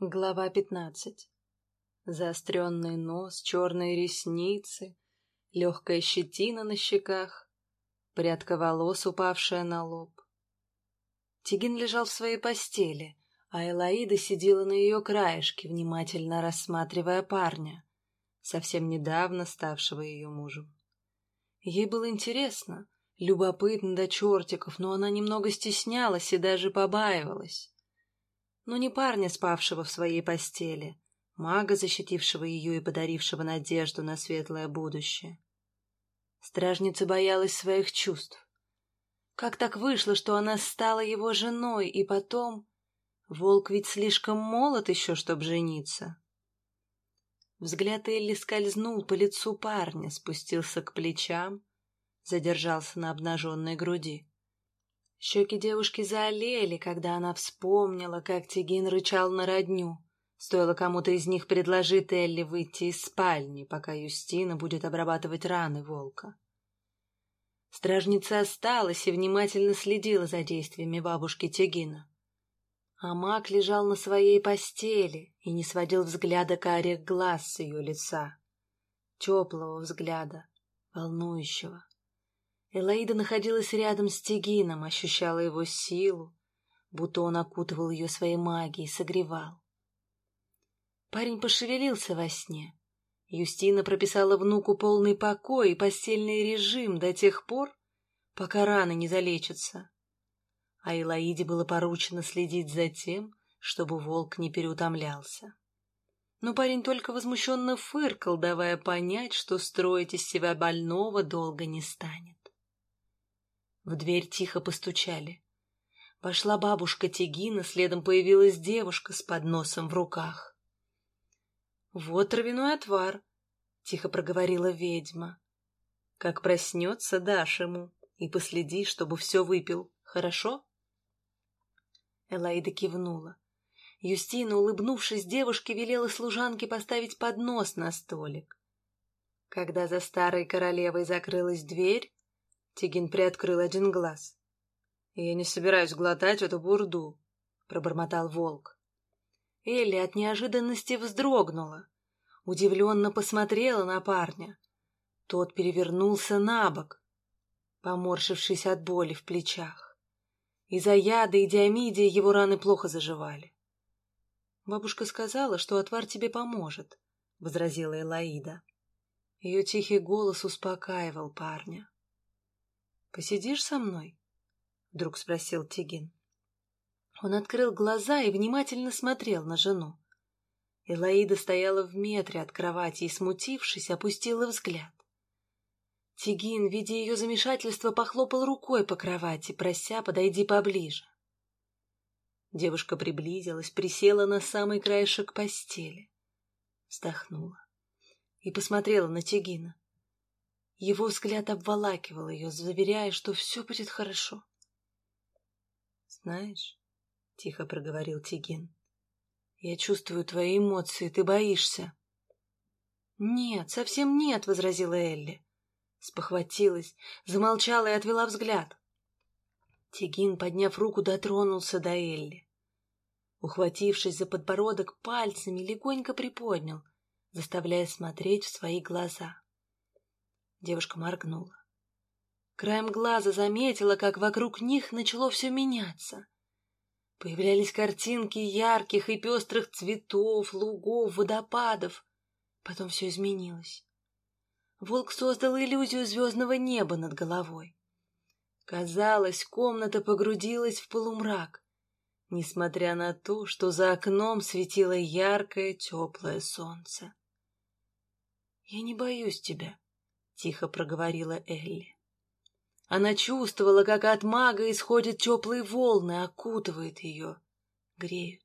Глава пятнадцать. Заостренный нос, черные ресницы, легкая щетина на щеках, прядка волос, упавшая на лоб. Тигин лежал в своей постели, а Элаида сидела на ее краешке, внимательно рассматривая парня, совсем недавно ставшего ее мужем. Ей было интересно, любопытно до чертиков, но она немного стеснялась и даже побаивалась но не парня, спавшего в своей постели, мага, защитившего ее и подарившего надежду на светлое будущее. Стражница боялась своих чувств. Как так вышло, что она стала его женой, и потом... Волк ведь слишком молод еще, чтобы жениться. Взгляд Элли скользнул по лицу парня, спустился к плечам, задержался на обнаженной груди. Щеки девушки заолели, когда она вспомнила, как Тигин рычал на родню. Стоило кому-то из них предложить Элли выйти из спальни, пока Юстина будет обрабатывать раны волка. Стражница осталась и внимательно следила за действиями бабушки Тигина. А маг лежал на своей постели и не сводил взгляда карих глаз с ее лица. Теплого взгляда, волнующего. Элаида находилась рядом с Тигином, ощущала его силу, будто он окутывал ее своей магией, согревал. Парень пошевелился во сне. Юстина прописала внуку полный покой и постельный режим до тех пор, пока раны не залечатся. А Элаиде было поручено следить за тем, чтобы волк не переутомлялся. Но парень только возмущенно фыркал, давая понять, что строить из себя больного долго не станет. В дверь тихо постучали. Вошла бабушка Тигина, следом появилась девушка с подносом в руках. — Вот травяной отвар, — тихо проговорила ведьма. — Как проснется, дашь ему, и последи, чтобы все выпил, хорошо? Элаида кивнула. Юстина, улыбнувшись девушке, велела служанке поставить поднос на столик. Когда за старой королевой закрылась дверь, Тигин приоткрыл один глаз. «Я не собираюсь глотать эту бурду», — пробормотал волк. Элли от неожиданности вздрогнула, удивленно посмотрела на парня. Тот перевернулся на бок, поморщившись от боли в плечах. Из-за яда и диамидия его раны плохо заживали. «Бабушка сказала, что отвар тебе поможет», — возразила Элаида. Ее тихий голос успокаивал парня. «Посидишь со мной?» — вдруг спросил Тигин. Он открыл глаза и внимательно смотрел на жену. Элаида стояла в метре от кровати и, смутившись, опустила взгляд. Тигин, видя ее замешательство, похлопал рукой по кровати, прося подойди поближе. Девушка приблизилась, присела на самый краешек постели, вздохнула и посмотрела на Тигина. Его взгляд обволакивал ее, заверяя, что все будет хорошо. «Знаешь», — тихо проговорил Тигин, — «я чувствую твои эмоции, ты боишься». «Нет, совсем нет», — возразила Элли. Спохватилась, замолчала и отвела взгляд. Тигин, подняв руку, дотронулся до Элли. Ухватившись за подбородок пальцами, легонько приподнял, заставляя смотреть в свои глаза. Девушка моргнула. Краем глаза заметила, как вокруг них начало все меняться. Появлялись картинки ярких и пестрых цветов, лугов, водопадов. Потом все изменилось. Волк создал иллюзию звездного неба над головой. Казалось, комната погрузилась в полумрак, несмотря на то, что за окном светило яркое теплое солнце. «Я не боюсь тебя», тихо проговорила Элли. Она чувствовала, как от мага исходят теплые волны, окутывают ее, греют.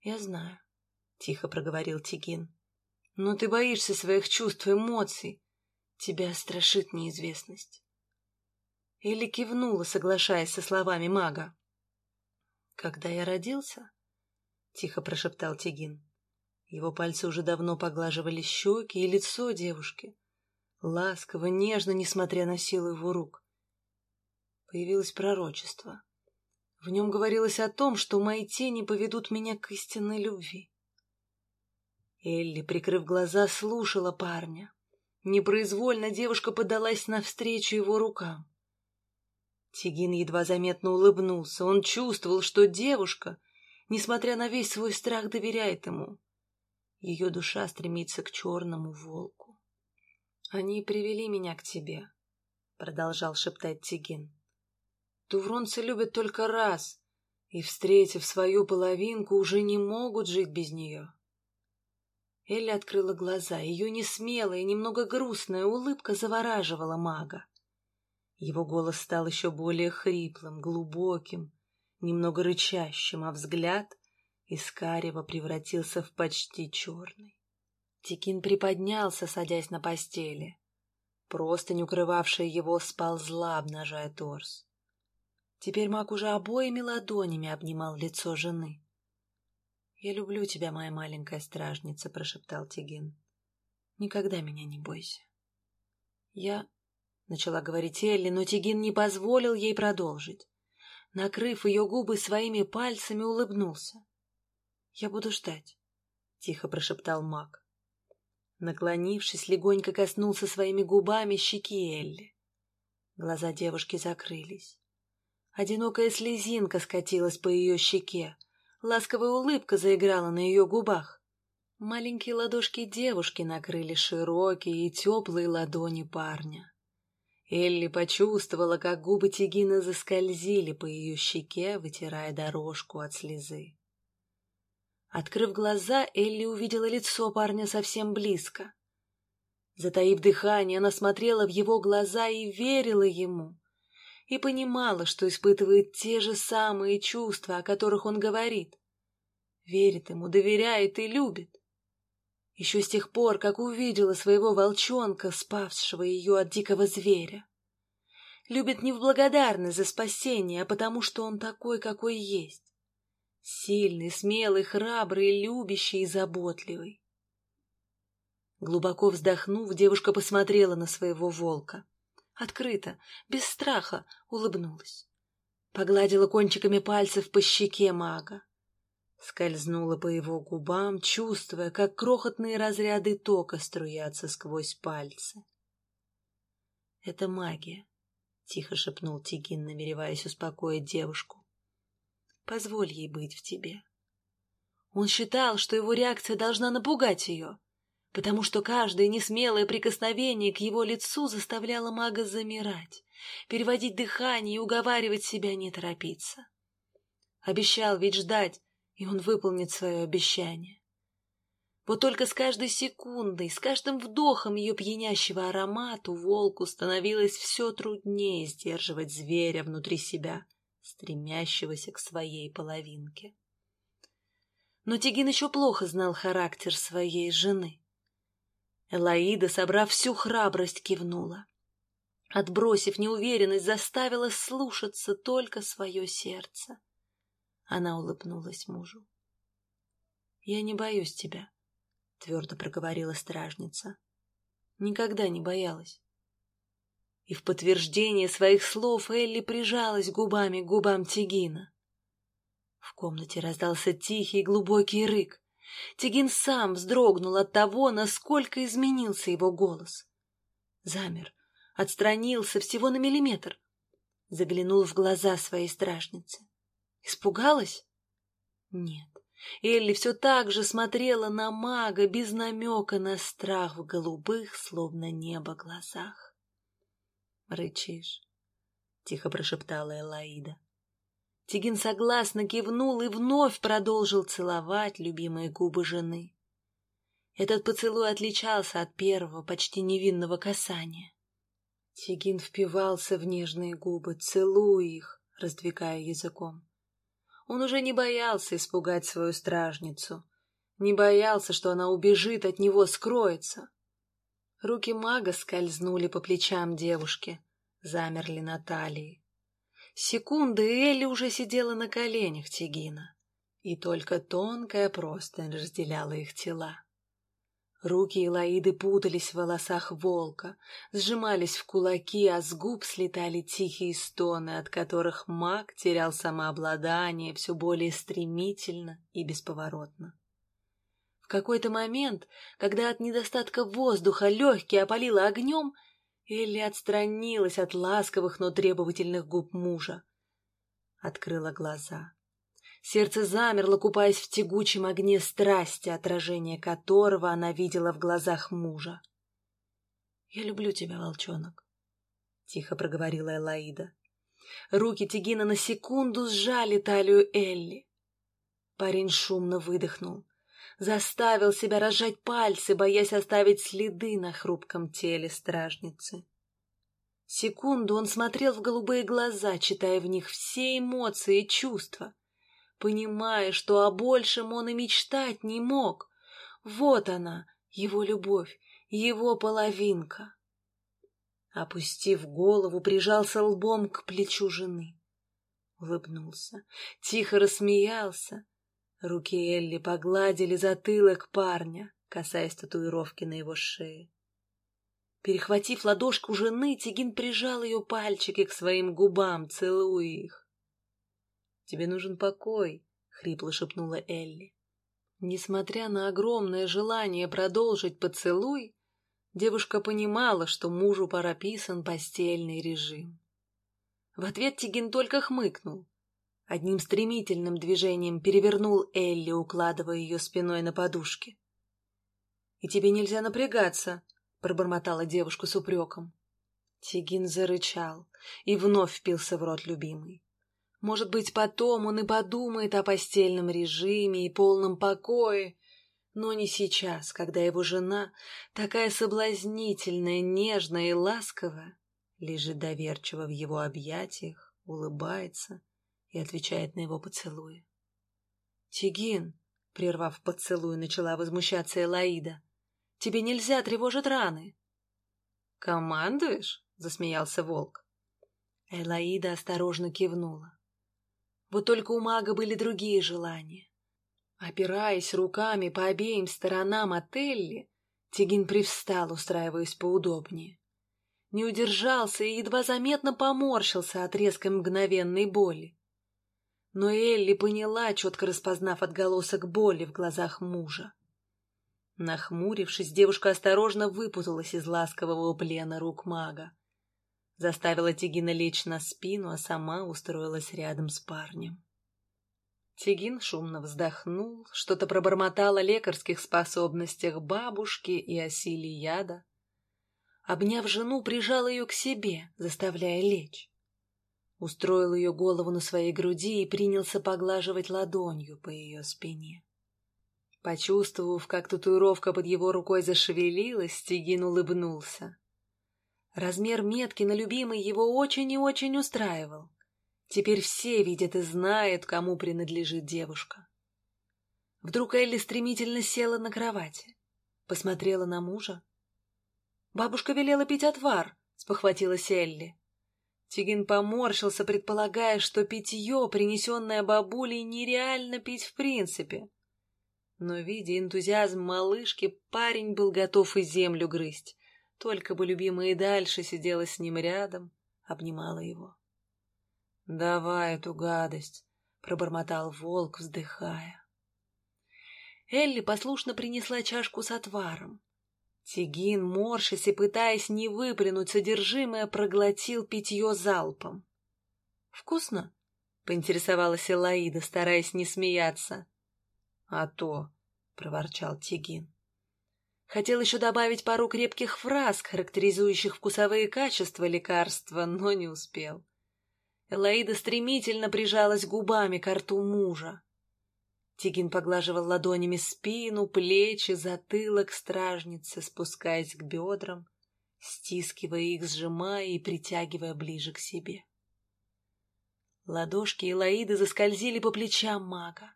«Я знаю», — тихо проговорил Тигин. «Но ты боишься своих чувств и эмоций. Тебя страшит неизвестность». Элли кивнула, соглашаясь со словами мага. «Когда я родился?» — тихо прошептал Тигин. Его пальцы уже давно поглаживали щеки и лицо девушки ласково, нежно, несмотря на силу его рук. Появилось пророчество. В нем говорилось о том, что мои тени поведут меня к истинной любви. Элли, прикрыв глаза, слушала парня. Непроизвольно девушка подалась навстречу его рукам. Тигин едва заметно улыбнулся. Он чувствовал, что девушка, несмотря на весь свой страх, доверяет ему. Ее душа стремится к черному волку. «Они привели меня к тебе», — продолжал шептать Тигин. «Тувронцы любят только раз, и, встретив свою половинку, уже не могут жить без нее». Элли открыла глаза. Ее несмелая немного грустная улыбка завораживала мага. Его голос стал еще более хриплым, глубоким, немного рычащим, а взгляд из превратился в почти черный. Тикин приподнялся, садясь на постели. Простынь, укрывавшая его, сползла, обнажая торс. Теперь маг уже обоими ладонями обнимал лицо жены. «Я люблю тебя, моя маленькая стражница», — прошептал Тигин. «Никогда меня не бойся». «Я...» — начала говорить Элли, но Тигин не позволил ей продолжить. Накрыв ее губы своими пальцами, улыбнулся. «Я буду ждать», — тихо прошептал маг. Наклонившись, легонько коснулся своими губами щеки Элли. Глаза девушки закрылись. Одинокая слезинка скатилась по ее щеке, Ласковая улыбка заиграла на ее губах. Маленькие ладошки девушки накрыли широкие и теплые ладони парня. Элли почувствовала, как губы Тигина заскользили по ее щеке, вытирая дорожку от слезы. Открыв глаза, Элли увидела лицо парня совсем близко. Затаив дыхание, она смотрела в его глаза и верила ему и понимала, что испытывает те же самые чувства, о которых он говорит. Верит ему, доверяет и любит. Еще с тех пор, как увидела своего волчонка, спавшего ее от дикого зверя. Любит не в благодарность за спасение, а потому что он такой, какой есть. Сильный, смелый, храбрый, любящий и заботливый. Глубоко вздохнув, девушка посмотрела на своего волка открыто, без страха, улыбнулась. Погладила кончиками пальцев по щеке мага. Скользнула по его губам, чувствуя, как крохотные разряды тока струятся сквозь пальцы. — Это магия, — тихо шепнул Тигин, намереваясь успокоить девушку. — Позволь ей быть в тебе. Он считал, что его реакция должна напугать ее, потому что каждое несмелое прикосновение к его лицу заставляло мага замирать, переводить дыхание и уговаривать себя не торопиться. Обещал ведь ждать, и он выполнит свое обещание. Вот только с каждой секундой, с каждым вдохом ее пьянящего аромату волку становилось все труднее сдерживать зверя внутри себя, стремящегося к своей половинке. Но Тигин еще плохо знал характер своей жены. Элаида, собрав всю храбрость, кивнула. Отбросив неуверенность, заставила слушаться только свое сердце. Она улыбнулась мужу. — Я не боюсь тебя, — твердо проговорила стражница. Никогда не боялась. И в подтверждение своих слов Элли прижалась губами к губам Тигина. В комнате раздался тихий глубокий рык. Тигин сам вздрогнул от того, насколько изменился его голос. Замер, отстранился всего на миллиметр. Заглянул в глаза своей стражницы. Испугалась? Нет. Элли все так же смотрела на мага без намека на страх в голубых, словно небо, глазах. «Рычишь», — тихо прошептала Элаида. Тигин согласно кивнул и вновь продолжил целовать любимые губы жены. Этот поцелуй отличался от первого, почти невинного касания. Тигин впивался в нежные губы, целуя их, раздвигая языком. Он уже не боялся испугать свою стражницу, не боялся, что она убежит от него, скроется. Руки мага скользнули по плечам девушки, замерли на талии. Секунды, Элли уже сидела на коленях Тигина, и только тонкая простынь разделяла их тела. Руки Элаиды путались в волосах волка, сжимались в кулаки, а с губ слетали тихие стоны, от которых маг терял самообладание все более стремительно и бесповоротно. В какой-то момент, когда от недостатка воздуха легкие опалило огнем, Элли отстранилась от ласковых, но требовательных губ мужа. Открыла глаза. Сердце замерло, купаясь в тягучем огне страсти, отражение которого она видела в глазах мужа. «Я люблю тебя, волчонок», — тихо проговорила Элаида. Руки Тигина на секунду сжали талию Элли. Парень шумно выдохнул, заставил себя разжать пальцы, боясь оставить следы на хрупком теле стражницы. Секунду он смотрел в голубые глаза, читая в них все эмоции и чувства — понимая, что о большем он и мечтать не мог. Вот она, его любовь, его половинка. Опустив голову, прижался лбом к плечу жены. Улыбнулся, тихо рассмеялся. Руки Элли погладили затылок парня, касаясь татуировки на его шее. Перехватив ладошку жены, Тигин прижал ее пальчики к своим губам, целуя их. Тебе нужен покой, — хрипло шепнула Элли. Несмотря на огромное желание продолжить поцелуй, девушка понимала, что мужу пора писан постельный режим. В ответ Тигин только хмыкнул. Одним стремительным движением перевернул Элли, укладывая ее спиной на подушке. — И тебе нельзя напрягаться, — пробормотала девушка с упреком. Тигин зарычал и вновь впился в рот любимый. Может быть, потом он и подумает о постельном режиме и полном покое, но не сейчас, когда его жена, такая соблазнительная, нежная и ласковая, лежит доверчиво в его объятиях, улыбается и отвечает на его поцелуи. «Тигин», — прервав поцелуй, начала возмущаться Элаида, — «тебе нельзя тревожить раны». «Командуешь?» — засмеялся волк. Элаида осторожно кивнула. Вот только у мага были другие желания. Опираясь руками по обеим сторонам от Элли, Тигин привстал, устраиваясь поудобнее. Не удержался и едва заметно поморщился от резкой мгновенной боли. Но Элли поняла, четко распознав отголосок боли в глазах мужа. Нахмурившись, девушка осторожно выпуталась из ласкового плена рук мага заставила Тигина лечь на спину, а сама устроилась рядом с парнем. Тигин шумно вздохнул, что-то пробормотал о лекарских способностях бабушки и о силе яда. Обняв жену, прижал ее к себе, заставляя лечь. Устроил ее голову на своей груди и принялся поглаживать ладонью по ее спине. Почувствовав, как татуировка под его рукой зашевелилась, Тигин улыбнулся. Размер метки на любимой его очень и очень устраивал. Теперь все видят и знают, кому принадлежит девушка. Вдруг Элли стремительно села на кровати, посмотрела на мужа. «Бабушка велела пить отвар», — спохватилась Элли. Тигин поморщился, предполагая, что питье, принесенное бабулей, нереально пить в принципе. Но, видя энтузиазм малышки, парень был готов и землю грызть. Только бы любимая и дальше сидела с ним рядом, обнимала его. — Давай эту гадость, — пробормотал волк, вздыхая. Элли послушно принесла чашку с отваром. Тигин, морщась и пытаясь не выплюнуть содержимое, проглотил питье залпом. — Вкусно? — поинтересовалась Элаида, стараясь не смеяться. — А то, — проворчал Тигин. Хотел еще добавить пару крепких фраз, характеризующих вкусовые качества лекарства, но не успел. Элаида стремительно прижалась губами к рту мужа. Тигин поглаживал ладонями спину, плечи, затылок стражницы, спускаясь к бедрам, стискивая их, сжимая и притягивая ближе к себе. Ладошки Элаиды заскользили по плечам мага.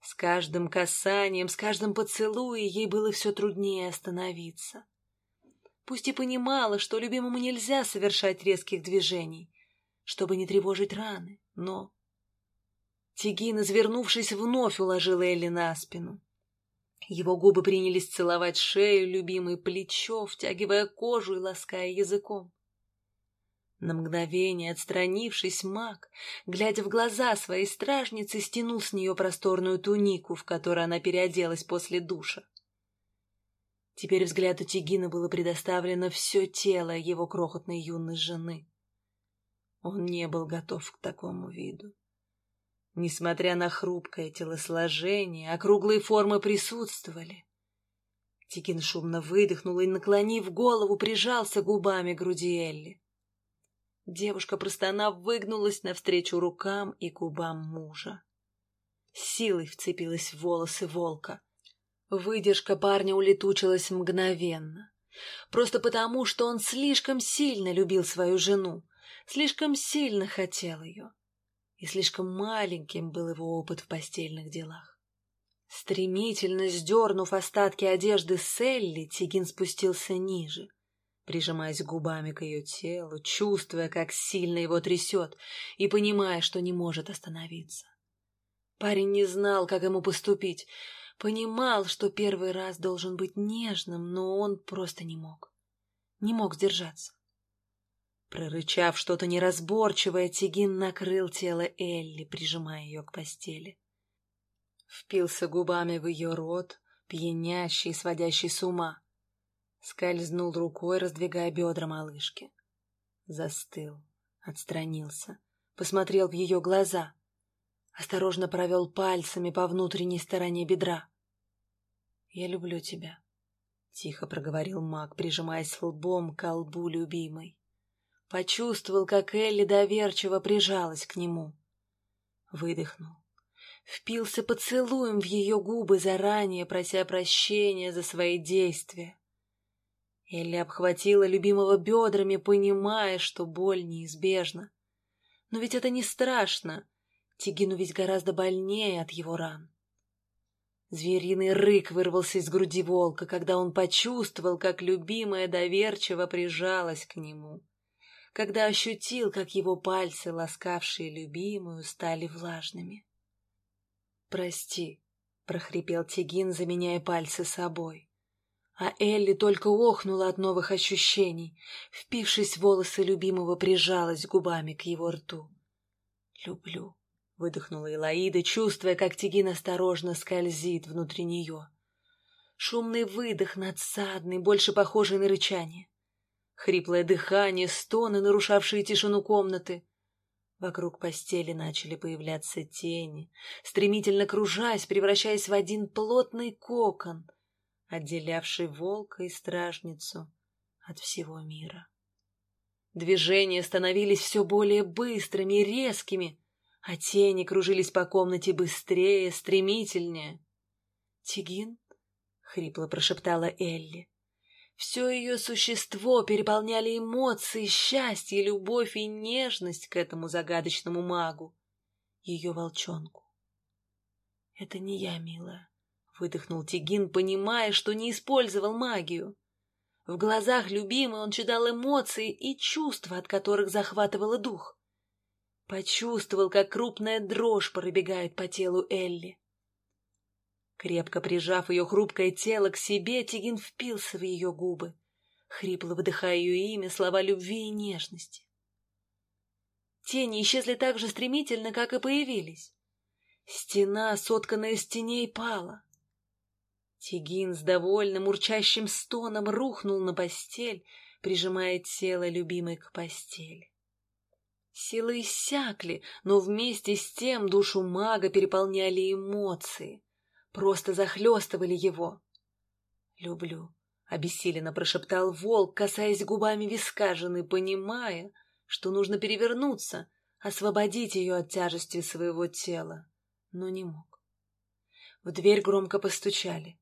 С каждым касанием, с каждым поцелуем ей было все труднее остановиться. Пусть и понимала, что любимому нельзя совершать резких движений, чтобы не тревожить раны, но... Тигин, извернувшись, вновь уложила Элли на спину. Его губы принялись целовать шею, любимое плечо, втягивая кожу и лаская языком. На мгновение, отстранившись, маг, глядя в глаза своей стражницы, стянул с нее просторную тунику, в которой она переоделась после душа. Теперь взгляду Тигина было предоставлено все тело его крохотной юной жены. Он не был готов к такому виду. Несмотря на хрупкое телосложение, округлые формы присутствовали. Тикин шумно выдохнул и, наклонив голову, прижался губами к груди Элли. Девушка, простонав, выгнулась навстречу рукам и губам мужа. Силой вцепилась в волосы волка. Выдержка парня улетучилась мгновенно. Просто потому, что он слишком сильно любил свою жену, слишком сильно хотел ее. И слишком маленьким был его опыт в постельных делах. Стремительно сдернув остатки одежды Селли, Тигин спустился ниже, прижимаясь губами к ее телу, чувствуя, как сильно его трясет, и понимая, что не может остановиться. Парень не знал, как ему поступить, понимал, что первый раз должен быть нежным, но он просто не мог. Не мог сдержаться. Прорычав что-то неразборчивое, Тигин накрыл тело Элли, прижимая ее к постели. Впился губами в ее рот, пьянящий, сводящий с ума. Скользнул рукой, раздвигая бедра малышки. Застыл, отстранился, посмотрел в ее глаза. Осторожно провел пальцами по внутренней стороне бедра. «Я люблю тебя», — тихо проговорил маг, прижимаясь лбом к лбу любимой. Почувствовал, как Элли доверчиво прижалась к нему. Выдохнул. Впился поцелуем в ее губы заранее, прося прощения за свои действия. Элли обхватила любимого бедрами, понимая, что боль неизбежна. Но ведь это не страшно. Тигину ведь гораздо больнее от его ран. Звериный рык вырвался из груди волка, когда он почувствовал, как любимая доверчиво прижалась к нему, когда ощутил, как его пальцы, ласкавшие любимую, стали влажными. «Прости», — прохрипел Тигин, заменяя пальцы собой. А Элли только охнула от новых ощущений, впившись в волосы любимого, прижалась губами к его рту. «Люблю», — выдохнула Элаида, чувствуя, как Тигин осторожно скользит внутри нее. Шумный выдох надсадный, больше похожий на рычание. Хриплое дыхание, стоны, нарушавшие тишину комнаты. Вокруг постели начали появляться тени, стремительно кружась, превращаясь в один плотный кокон — отделявший волка и стражницу от всего мира. Движения становились все более быстрыми и резкими, а тени кружились по комнате быстрее, стремительнее. «Тигин?» — хрипло прошептала Элли. Все ее существо переполняли эмоции, счастье, любовь и нежность к этому загадочному магу, ее волчонку. «Это не я, милая», Выдохнул Тигин, понимая, что не использовал магию. В глазах любимой он читал эмоции и чувства, от которых захватывало дух. Почувствовал, как крупная дрожь пробегает по телу Элли. Крепко прижав ее хрупкое тело к себе, Тигин впился в ее губы, хрипло выдыхая ее имя, слова любви и нежности. Тени исчезли так же стремительно, как и появились. Стена, сотканная из теней, пала. Тигин с довольным урчащим стоном рухнул на постель, прижимая тело любимой к постели. Силы иссякли, но вместе с тем душу мага переполняли эмоции, просто захлестывали его. «Люблю», — обессиленно прошептал волк, касаясь губами виска жены, понимая, что нужно перевернуться, освободить ее от тяжести своего тела, но не мог. В дверь громко постучали.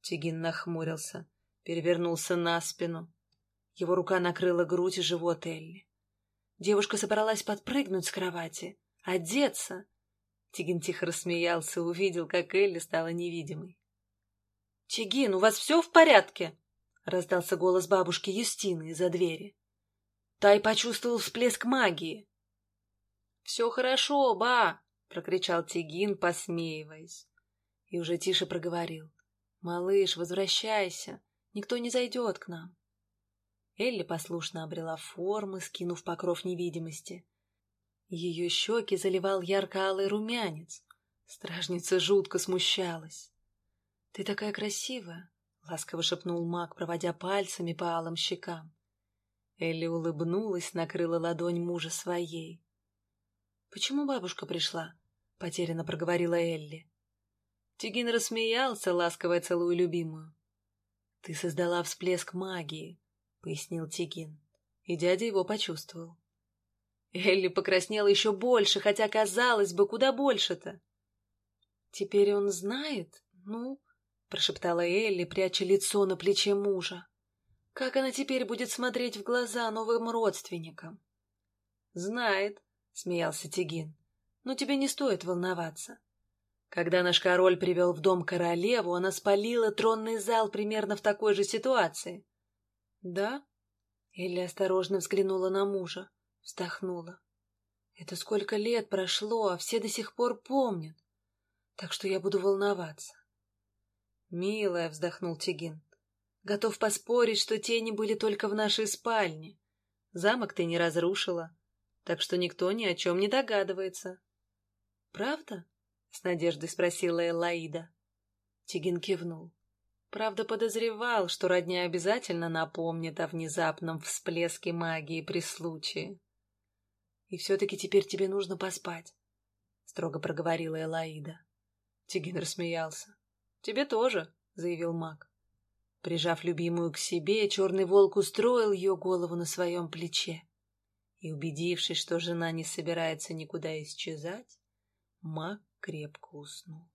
Тигин нахмурился, перевернулся на спину. Его рука накрыла грудь и живот Элли. Девушка собралась подпрыгнуть с кровати, одеться. Тигин тихо рассмеялся, увидел, как Элли стала невидимой. — Тигин, у вас все в порядке? — раздался голос бабушки Юстины из-за двери. Тай почувствовал всплеск магии. — Все хорошо, ба! — прокричал Тигин, посмеиваясь. И уже тише проговорил. «Малыш, возвращайся, никто не зайдет к нам». Элли послушно обрела формы, скинув покров невидимости. Ее щеки заливал ярко-алый румянец. Стражница жутко смущалась. — Ты такая красивая, — ласково шепнул маг, проводя пальцами по алым щекам. Элли улыбнулась, накрыла ладонь мужа своей. — Почему бабушка пришла? — потерянно проговорила Элли. Тигин рассмеялся, ласково целую любимую. — Ты создала всплеск магии, — пояснил Тигин, и дядя его почувствовал. Элли покраснела еще больше, хотя, казалось бы, куда больше-то. — Теперь он знает? Ну, — прошептала Элли, пряча лицо на плече мужа. Как она теперь будет смотреть в глаза новым родственникам? — Знает, — смеялся Тигин. — Но тебе не стоит волноваться. Когда наш король привел в дом королеву, она спалила тронный зал примерно в такой же ситуации. — Да? Элли осторожно взглянула на мужа, вздохнула. — Это сколько лет прошло, а все до сих пор помнят. Так что я буду волноваться. — Милая, — вздохнул Тигин, Готов поспорить, что тени были только в нашей спальне. Замок ты не разрушила, так что никто ни о чем не догадывается. — Правда? — с надеждой спросила Элаида. Тигин кивнул. Правда, подозревал, что родня обязательно напомнит о внезапном всплеске магии при случае. — И все-таки теперь тебе нужно поспать, — строго проговорила Элаида. Тигин рассмеялся. — Тебе тоже, — заявил маг. Прижав любимую к себе, черный волк устроил ее голову на своем плече. И, убедившись, что жена не собирается никуда исчезать, маг крепко уснул.